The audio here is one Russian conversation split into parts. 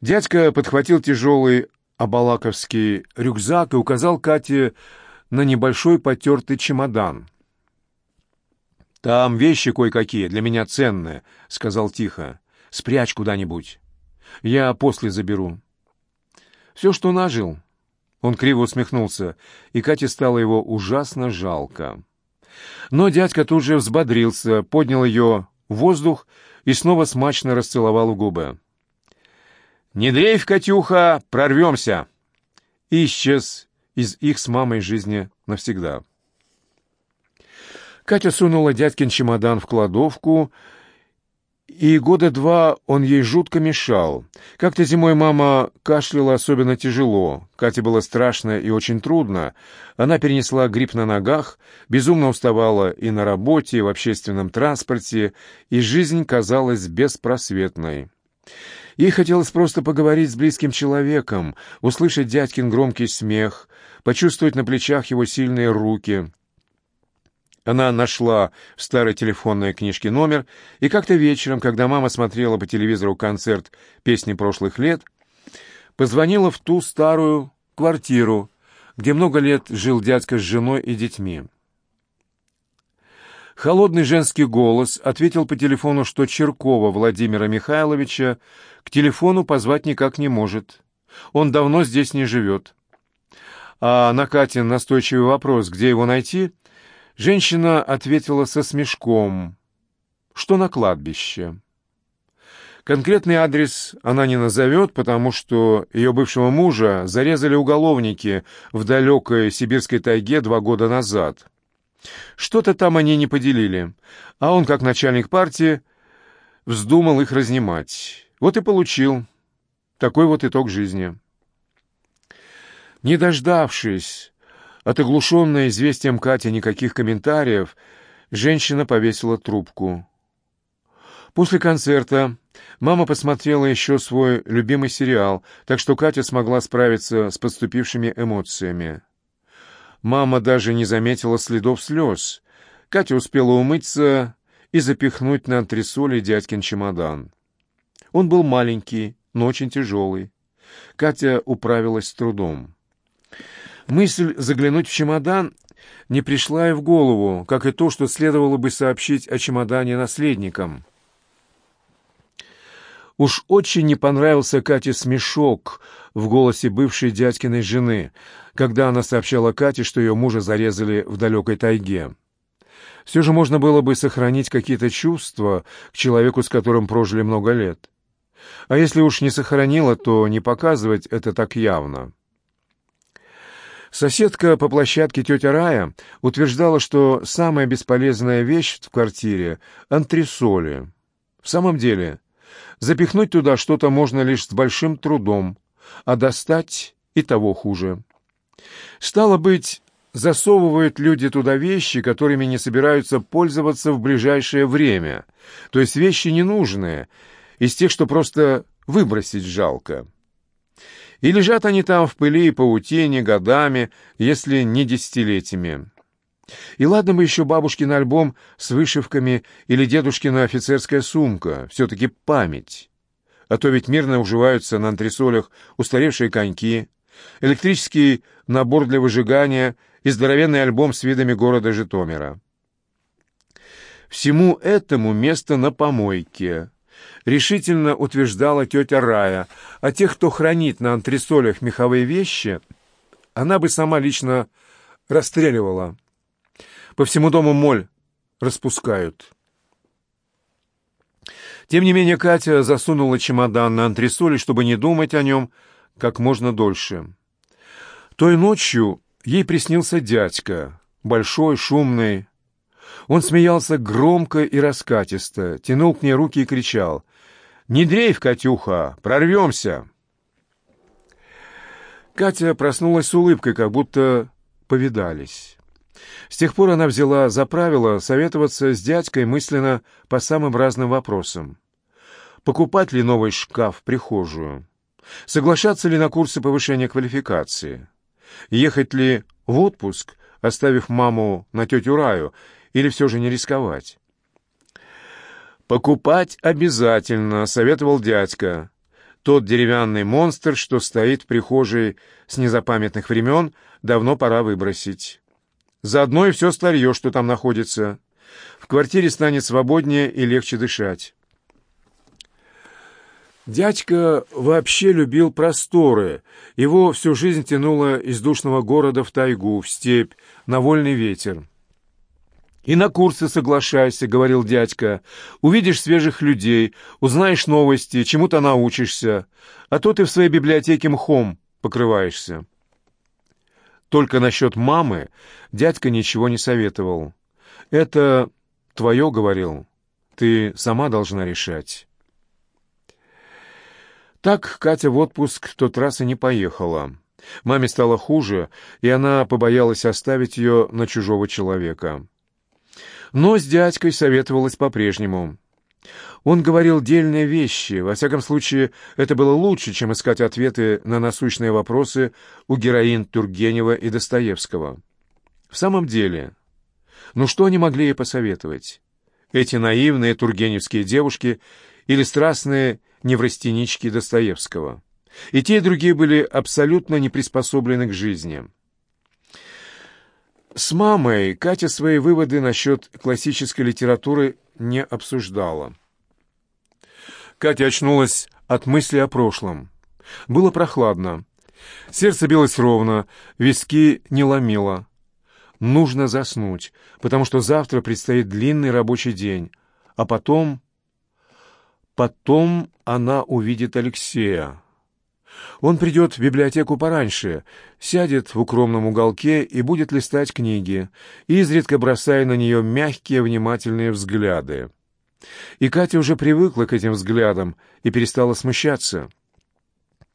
Дядька подхватил тяжелый абалаковский рюкзак и указал Кате на небольшой потертый чемодан. «Там вещи кое-какие, для меня ценные», — сказал тихо. «Спрячь куда-нибудь. Я после заберу». «Все, что нажил». Он криво усмехнулся, и Кате стало его ужасно жалко. Но дядька тут же взбодрился, поднял ее в воздух и снова смачно расцеловал в губы. «Не дрейфь, Катюха, прорвемся!» Исчез из их с мамой жизни навсегда. Катя сунула дядькин чемодан в кладовку, и года два он ей жутко мешал. Как-то зимой мама кашляла особенно тяжело. Кате было страшно и очень трудно. Она перенесла грипп на ногах, безумно уставала и на работе, и в общественном транспорте, и жизнь казалась беспросветной. Ей хотелось просто поговорить с близким человеком, услышать дядькин громкий смех, почувствовать на плечах его сильные руки. Она нашла в старой телефонной книжке номер, и как-то вечером, когда мама смотрела по телевизору концерт «Песни прошлых лет», позвонила в ту старую квартиру, где много лет жил дядька с женой и детьми. Холодный женский голос ответил по телефону, что Черкова Владимира Михайловича к телефону позвать никак не может. Он давно здесь не живет. А на Катин настойчивый вопрос, где его найти, женщина ответила со смешком, что на кладбище. Конкретный адрес она не назовет, потому что ее бывшего мужа зарезали уголовники в далекой сибирской тайге два года назад. Что-то там они не поделили, а он, как начальник партии, вздумал их разнимать. Вот и получил такой вот итог жизни. Не дождавшись от оглушенной известием Кати никаких комментариев, женщина повесила трубку. После концерта мама посмотрела еще свой любимый сериал, так что Катя смогла справиться с подступившими эмоциями. Мама даже не заметила следов слез. Катя успела умыться и запихнуть на антресоли дядькин чемодан. Он был маленький, но очень тяжелый. Катя управилась с трудом. Мысль заглянуть в чемодан не пришла и в голову, как и то, что следовало бы сообщить о чемодане наследникам. Уж очень не понравился Кате смешок в голосе бывшей дядькиной жены, когда она сообщала Кате, что ее мужа зарезали в далекой тайге. Все же можно было бы сохранить какие-то чувства к человеку, с которым прожили много лет. А если уж не сохранила, то не показывать это так явно. Соседка по площадке тетя Рая утверждала, что самая бесполезная вещь в квартире — антресоли. В самом деле, запихнуть туда что-то можно лишь с большим трудом, а достать и того хуже. Стало быть, засовывают люди туда вещи, которыми не собираются пользоваться в ближайшее время, то есть вещи ненужные, из тех, что просто выбросить жалко. И лежат они там в пыли и паутине годами, если не десятилетиями. И ладно бы еще бабушкин альбом с вышивками или дедушкина офицерская сумка, все-таки память. А то ведь мирно уживаются на антресолях устаревшие коньки, электрический набор для выжигания и здоровенный альбом с видами города Житомира. Всему этому место на помойке, решительно утверждала тетя Рая, а тех, кто хранит на антресолях меховые вещи, она бы сама лично расстреливала. По всему дому моль распускают. Тем не менее Катя засунула чемодан на антресоли, чтобы не думать о нем как можно дольше. Той ночью ей приснился дядька, большой, шумный. Он смеялся громко и раскатисто, тянул к ней руки и кричал «Не дрейф, Катюха, прорвемся!» Катя проснулась с улыбкой, как будто повидались. С тех пор она взяла за правило советоваться с дядькой мысленно по самым разным вопросам. Покупать ли новый шкаф в прихожую? Соглашаться ли на курсы повышения квалификации? Ехать ли в отпуск, оставив маму на тетю Раю, или все же не рисковать? «Покупать обязательно», — советовал дядька. Тот деревянный монстр, что стоит в прихожей с незапамятных времен, давно пора выбросить. Заодно и все старье, что там находится. В квартире станет свободнее и легче дышать. Дядька вообще любил просторы. Его всю жизнь тянуло из душного города в тайгу, в степь, на вольный ветер. «И на курсы соглашайся», — говорил дядька. «Увидишь свежих людей, узнаешь новости, чему-то научишься, а то ты в своей библиотеке мхом покрываешься». Только насчет мамы дядька ничего не советовал. «Это твое, — говорил, — ты сама должна решать». Так Катя в отпуск в тот раз и не поехала. Маме стало хуже, и она побоялась оставить ее на чужого человека. Но с дядькой советовалась по-прежнему. Он говорил дельные вещи, во всяком случае, это было лучше, чем искать ответы на насущные вопросы у героин Тургенева и Достоевского. В самом деле, ну что они могли ей посоветовать? Эти наивные тургеневские девушки или страстные неврастенички Достоевского. И те, и другие были абсолютно не приспособлены к жизни. С мамой Катя свои выводы насчет классической литературы не обсуждала. Катя очнулась от мысли о прошлом. Было прохладно. Сердце билось ровно, виски не ломило. Нужно заснуть, потому что завтра предстоит длинный рабочий день. А потом... Потом она увидит Алексея. Он придет в библиотеку пораньше, сядет в укромном уголке и будет листать книги, изредка бросая на нее мягкие внимательные взгляды. И Катя уже привыкла к этим взглядам и перестала смущаться.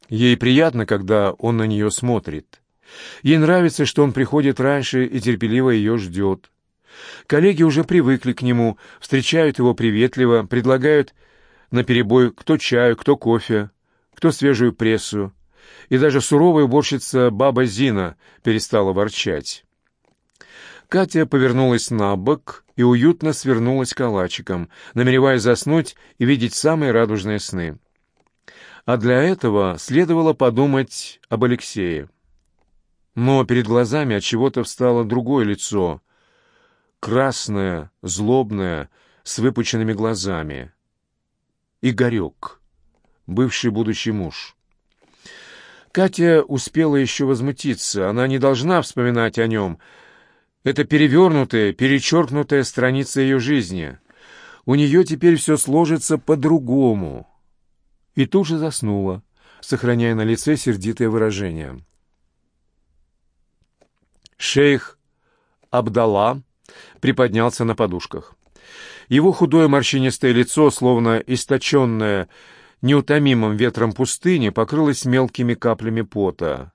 Ей приятно, когда он на нее смотрит. Ей нравится, что он приходит раньше и терпеливо ее ждет. Коллеги уже привыкли к нему, встречают его приветливо, предлагают наперебой кто чаю, кто кофе кто свежую прессу, и даже суровая уборщица баба Зина перестала ворчать. Катя повернулась на бок и уютно свернулась калачиком, намереваясь заснуть и видеть самые радужные сны. А для этого следовало подумать об Алексее. Но перед глазами от чего-то встало другое лицо, красное, злобное, с выпученными глазами. Игорек бывший будущий муж. Катя успела еще возмутиться. Она не должна вспоминать о нем. Это перевернутая, перечеркнутая страница ее жизни. У нее теперь все сложится по-другому. И тут же заснула, сохраняя на лице сердитое выражение. Шейх Абдалла приподнялся на подушках. Его худое морщинистое лицо, словно источенное неутомимым ветром пустыни покрылась мелкими каплями пота.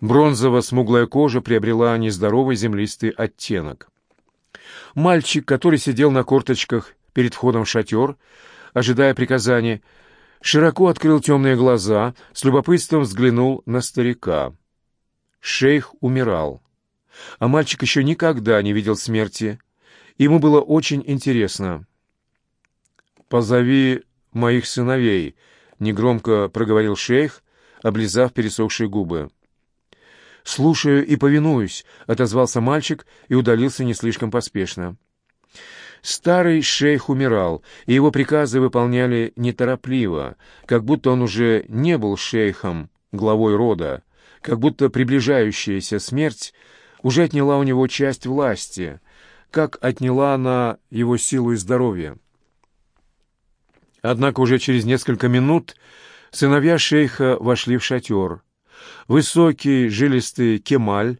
Бронзово-смуглая кожа приобрела нездоровый землистый оттенок. Мальчик, который сидел на корточках перед входом в шатер, ожидая приказания, широко открыл темные глаза, с любопытством взглянул на старика. Шейх умирал. А мальчик еще никогда не видел смерти. Ему было очень интересно. «Позови моих сыновей», — негромко проговорил шейх, облизав пересохшие губы. «Слушаю и повинуюсь», — отозвался мальчик и удалился не слишком поспешно. Старый шейх умирал, и его приказы выполняли неторопливо, как будто он уже не был шейхом, главой рода, как будто приближающаяся смерть уже отняла у него часть власти, как отняла она его силу и здоровье. Однако уже через несколько минут сыновья шейха вошли в шатер. Высокий, жилистый Кемаль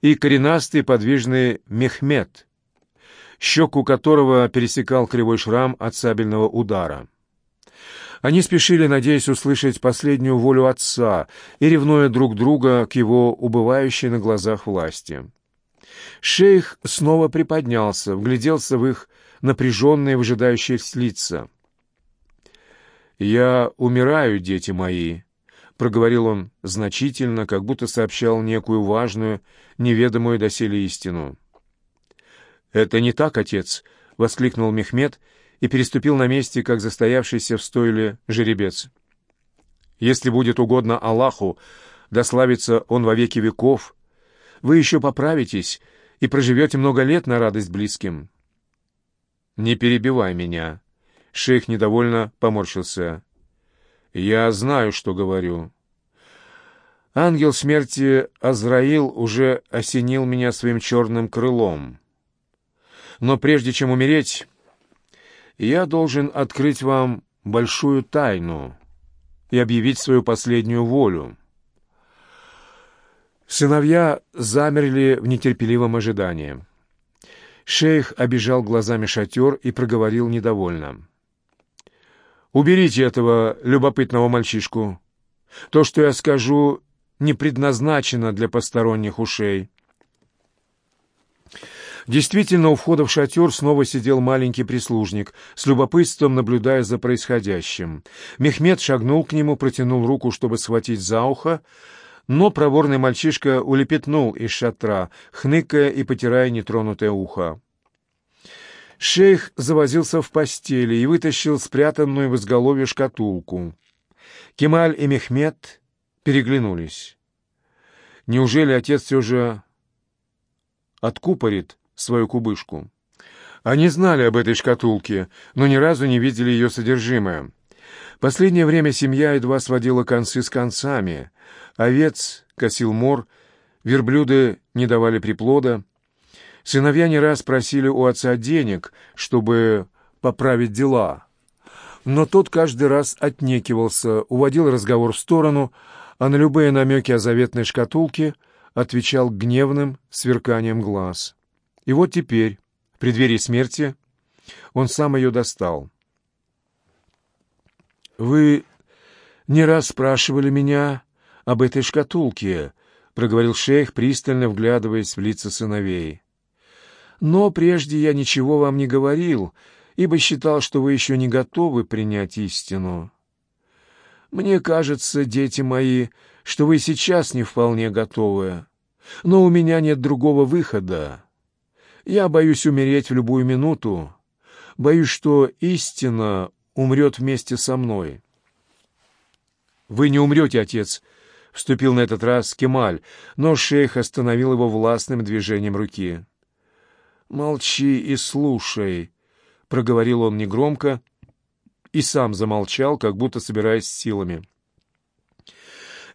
и коренастый подвижный Мехмед, щеку которого пересекал кривой шрам от сабельного удара. Они спешили, надеясь услышать последнюю волю отца и ревнуя друг друга к его убывающей на глазах власти. Шейх снова приподнялся, вгляделся в их напряженные, выжидающие лица — «Я умираю, дети мои», — проговорил он значительно, как будто сообщал некую важную, неведомую доселе истину. «Это не так, отец», — воскликнул Мехмед и переступил на месте, как застоявшийся в стойле жеребец. Если будет угодно Аллаху, дославится Он во веки веков, вы еще поправитесь и проживете много лет на радость близким. «Не перебивай меня», — шейх недовольно поморщился. «Я знаю, что говорю». Ангел смерти Азраил уже осенил меня своим черным крылом. Но прежде чем умереть, я должен открыть вам большую тайну и объявить свою последнюю волю. Сыновья замерли в нетерпеливом ожидании. Шейх обижал глазами шатер и проговорил недовольно. «Уберите этого любопытного мальчишку. То, что я скажу, не предназначено для посторонних ушей». Действительно, у входа в шатер снова сидел маленький прислужник, с любопытством наблюдая за происходящим. Мехмед шагнул к нему, протянул руку, чтобы схватить за ухо, но проворный мальчишка улепетнул из шатра, хныкая и потирая нетронутое ухо. Шейх завозился в постели и вытащил спрятанную в изголовье шкатулку. Кемаль и Мехмед переглянулись. Неужели отец все же откупорит свою кубышку? Они знали об этой шкатулке, но ни разу не видели ее содержимое. Последнее время семья едва сводила концы с концами. Овец косил мор, верблюды не давали приплода. Сыновья не раз просили у отца денег, чтобы поправить дела. Но тот каждый раз отнекивался, уводил разговор в сторону, а на любые намеки о заветной шкатулке отвечал гневным сверканием глаз. И вот теперь, в преддверии смерти, он сам ее достал. «Вы не раз спрашивали меня об этой шкатулке», — проговорил шейх, пристально вглядываясь в лица сыновей. «Но прежде я ничего вам не говорил, ибо считал, что вы еще не готовы принять истину. Мне кажется, дети мои, что вы сейчас не вполне готовы, но у меня нет другого выхода. Я боюсь умереть в любую минуту, боюсь, что истина умрет вместе со мной. «Вы не умрете, отец», — вступил на этот раз Кемаль, но шейх остановил его властным движением руки. «Молчи и слушай», — проговорил он негромко и сам замолчал, как будто собираясь силами.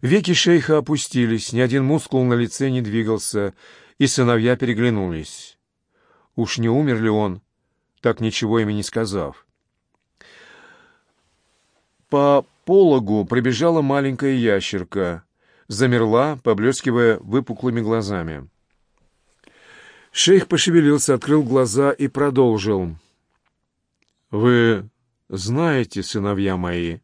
Веки шейха опустились, ни один мускул на лице не двигался, и сыновья переглянулись. Уж не умер ли он, так ничего им и не сказав? По пологу пробежала маленькая ящерка, замерла, поблескивая выпуклыми глазами. Шейх пошевелился, открыл глаза и продолжил. «Вы знаете, сыновья мои,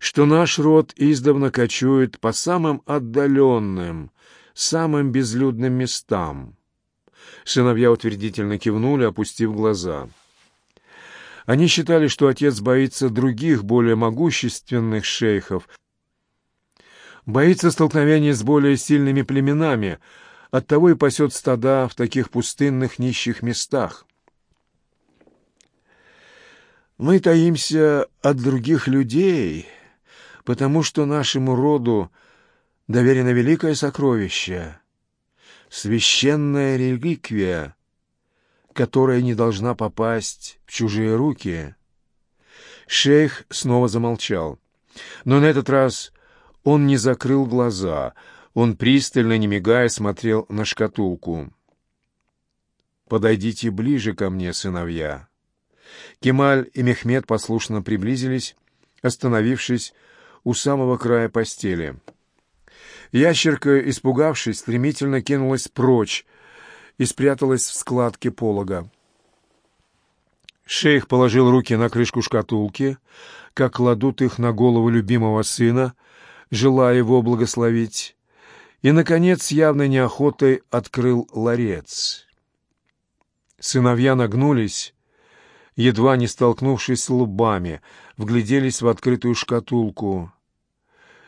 что наш род издавна кочует по самым отдаленным, самым безлюдным местам». Сыновья утвердительно кивнули, опустив глаза. Они считали, что отец боится других, более могущественных шейхов, боится столкновения с более сильными племенами, оттого и пасет стада в таких пустынных нищих местах. Мы таимся от других людей, потому что нашему роду доверено великое сокровище, священная реликвия, которая не должна попасть в чужие руки. Шейх снова замолчал. Но на этот раз он не закрыл глаза. Он пристально, не мигая, смотрел на шкатулку. «Подойдите ближе ко мне, сыновья». Кемаль и Мехмед послушно приблизились, остановившись у самого края постели. Ящерка, испугавшись, стремительно кинулась прочь, и спряталась в складке полога. Шейх положил руки на крышку шкатулки, как кладут их на голову любимого сына, желая его благословить, и, наконец, явной неохотой открыл ларец. Сыновья нагнулись, едва не столкнувшись лбами, вгляделись в открытую шкатулку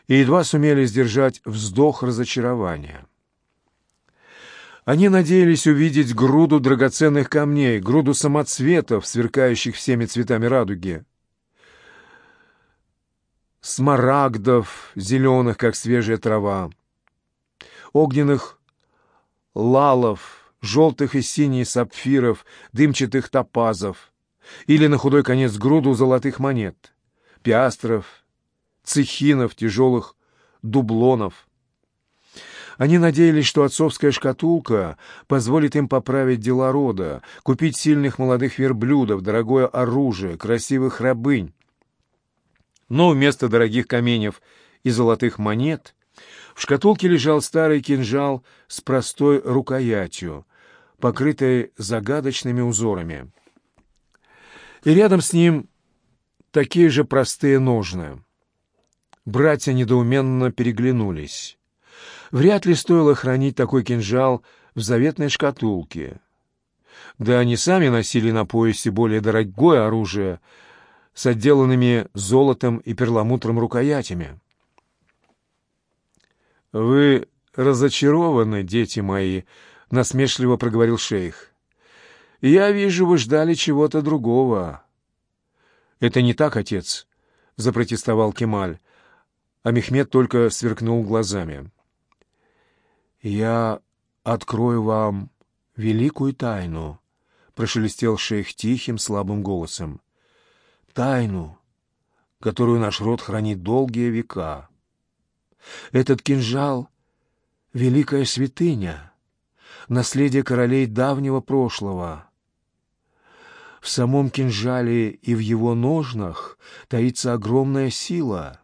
и едва сумели сдержать вздох разочарования. Они надеялись увидеть груду драгоценных камней, груду самоцветов, сверкающих всеми цветами радуги. смарагдов, зеленых, как свежая трава, огненных лалов, желтых и синих сапфиров, дымчатых топазов, или на худой конец груду золотых монет, пиастров, цехинов, тяжелых дублонов. Они надеялись, что отцовская шкатулка позволит им поправить дела рода, купить сильных молодых верблюдов, дорогое оружие, красивых рабынь. Но вместо дорогих каменьев и золотых монет в шкатулке лежал старый кинжал с простой рукоятью, покрытой загадочными узорами. И рядом с ним такие же простые ножны. Братья недоуменно переглянулись. Вряд ли стоило хранить такой кинжал в заветной шкатулке. Да они сами носили на поясе более дорогое оружие с отделанными золотом и перламутром рукоятями. «Вы разочарованы, дети мои», — насмешливо проговорил шейх. «Я вижу, вы ждали чего-то другого». «Это не так, отец», — запротестовал Кемаль, а Мехмед только сверкнул глазами. «Я открою вам великую тайну», — прошелестел шейх тихим, слабым голосом. «Тайну, которую наш род хранит долгие века. Этот кинжал — великая святыня, наследие королей давнего прошлого». В самом кинжале и в его ножнах таится огромная сила.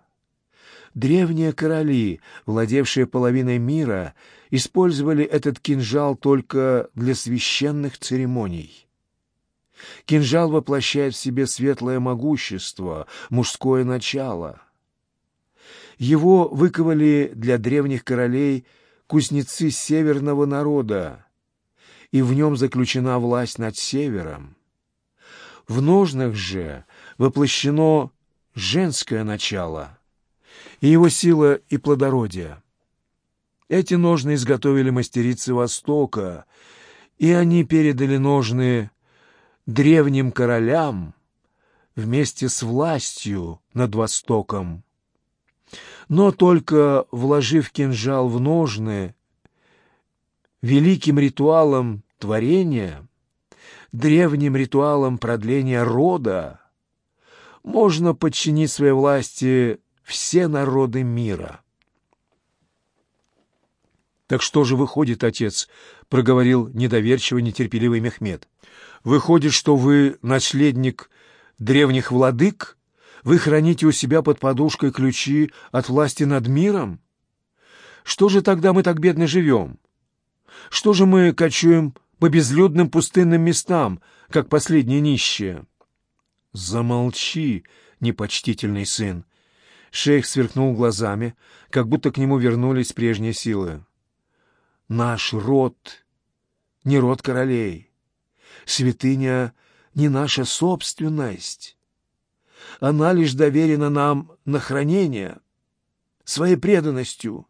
Древние короли, владевшие половиной мира, использовали этот кинжал только для священных церемоний. Кинжал воплощает в себе светлое могущество, мужское начало. Его выковали для древних королей кузнецы северного народа, и в нем заключена власть над севером. В ножнах же воплощено женское начало, и его сила и плодородие. Эти ножны изготовили мастерицы Востока, и они передали ножны древним королям вместе с властью над Востоком. Но только вложив кинжал в ножны, великим ритуалом творения, древним ритуалом продления рода, можно подчинить своей власти все народы мира. «Так что же выходит, отец?» — проговорил недоверчиво нетерпеливый Мехмед. «Выходит, что вы наследник древних владык? Вы храните у себя под подушкой ключи от власти над миром? Что же тогда мы так бедно живем? Что же мы кочуем по безлюдным пустынным местам, как последние нищие?» «Замолчи, непочтительный сын!» Шейх сверкнул глазами, как будто к нему вернулись прежние силы. Наш род не род королей. Святыня не наша собственность. Она лишь доверена нам на хранение. Своей преданностью,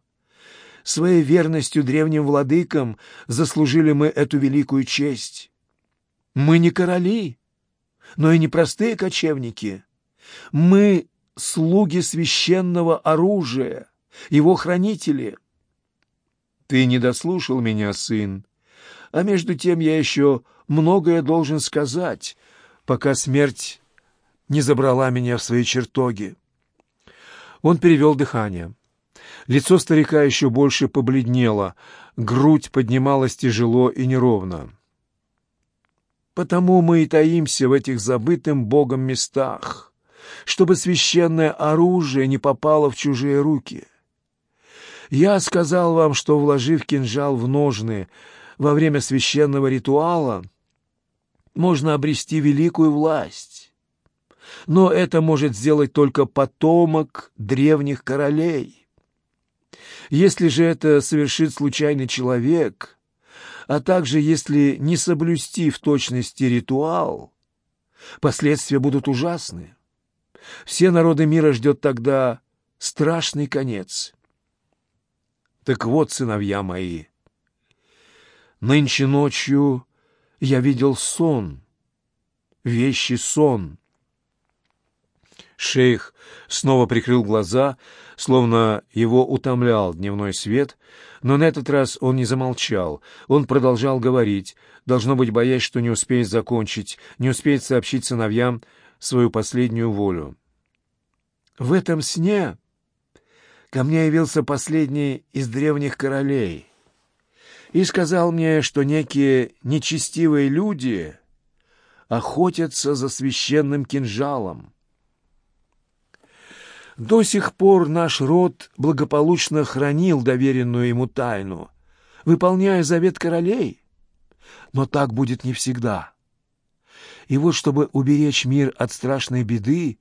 своей верностью древним владыкам заслужили мы эту великую честь. Мы не короли, но и не простые кочевники. Мы — слуги священного оружия, его хранители — ты не дослушал меня, сын. А между тем я еще многое должен сказать, пока смерть не забрала меня в свои чертоги. Он перевел дыхание. Лицо старика еще больше побледнело, грудь поднималась тяжело и неровно. Потому мы и таимся в этих забытым Богом местах, чтобы священное оружие не попало в чужие руки. Я сказал вам, что, вложив кинжал в ножны во время священного ритуала, можно обрести великую власть. Но это может сделать только потомок древних королей. Если же это совершит случайный человек, а также если не соблюсти в точности ритуал, последствия будут ужасны. Все народы мира ждет тогда страшный конец. Так вот, сыновья мои, нынче ночью я видел сон, вещий сон. Шейх снова прикрыл глаза, словно его утомлял дневной свет, но на этот раз он не замолчал. Он продолжал говорить, должно быть, боясь, что не успеет закончить, не успеет сообщить сыновьям свою последнюю волю. «В этом сне ко мне явился последний из древних королей и сказал мне, что некие нечестивые люди охотятся за священным кинжалом. До сих пор наш род благополучно хранил доверенную ему тайну, выполняя завет королей. Но так будет не всегда. И вот, чтобы уберечь мир от страшной беды,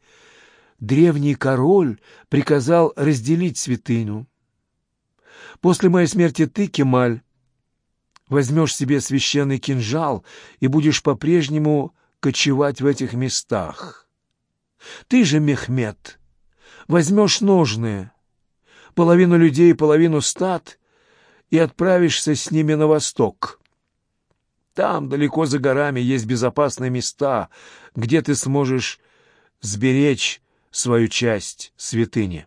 древний король приказал разделить святыню. После моей смерти ты, Кемаль, возьмешь себе священный кинжал и будешь по-прежнему кочевать в этих местах. Ты же, Мехмед, возьмешь ножные, половину людей половину стад, и отправишься с ними на восток. Там, далеко за горами, есть безопасные места, где ты сможешь сберечь свою часть святыни.